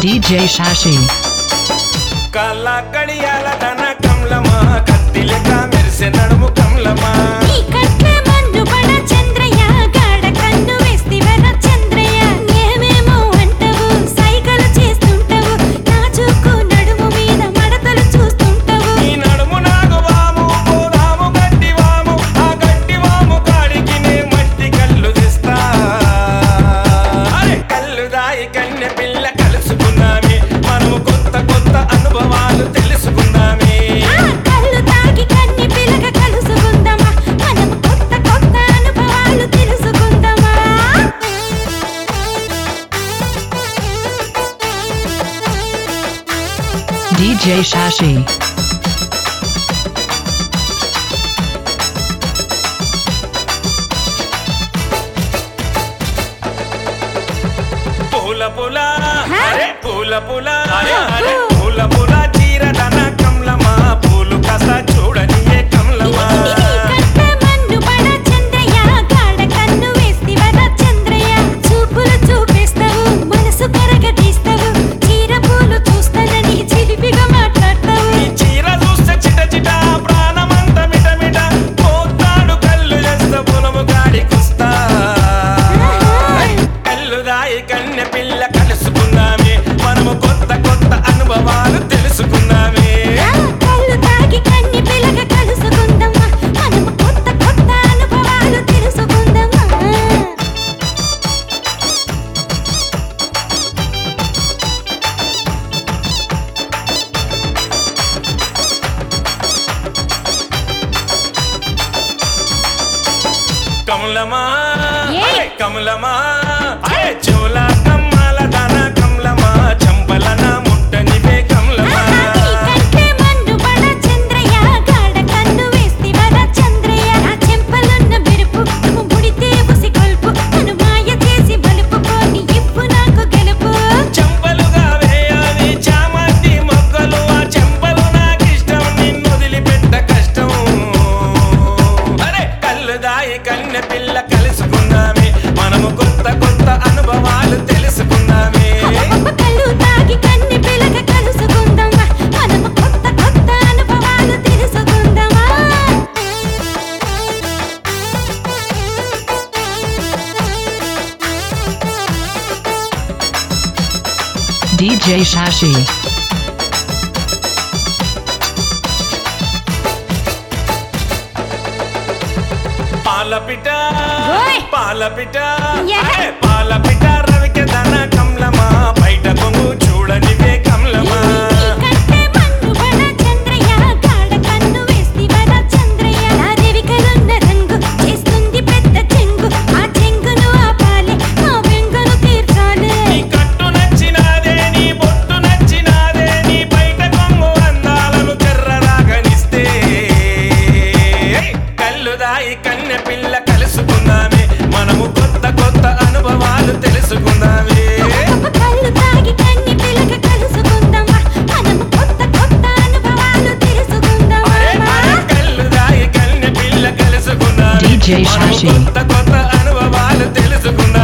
DJ Shashi. కళ్ళ కడియాల తన కమలమా కత్తిలిక మెరిసె నడుము కమలమా DJ Shashi. పూల పూల పూల పూల పూల పూల కమలమా? కమలమా? DJ Shashi. పాలపిట పాలపిట పాలపిట పిల్ల కలుసుకుందామే? మనము కొత్త కొత్త అనుభవాలు తెలుసుకుందామే? కొత్త కొత్త అనుభవాలు తెలుసుకుందాం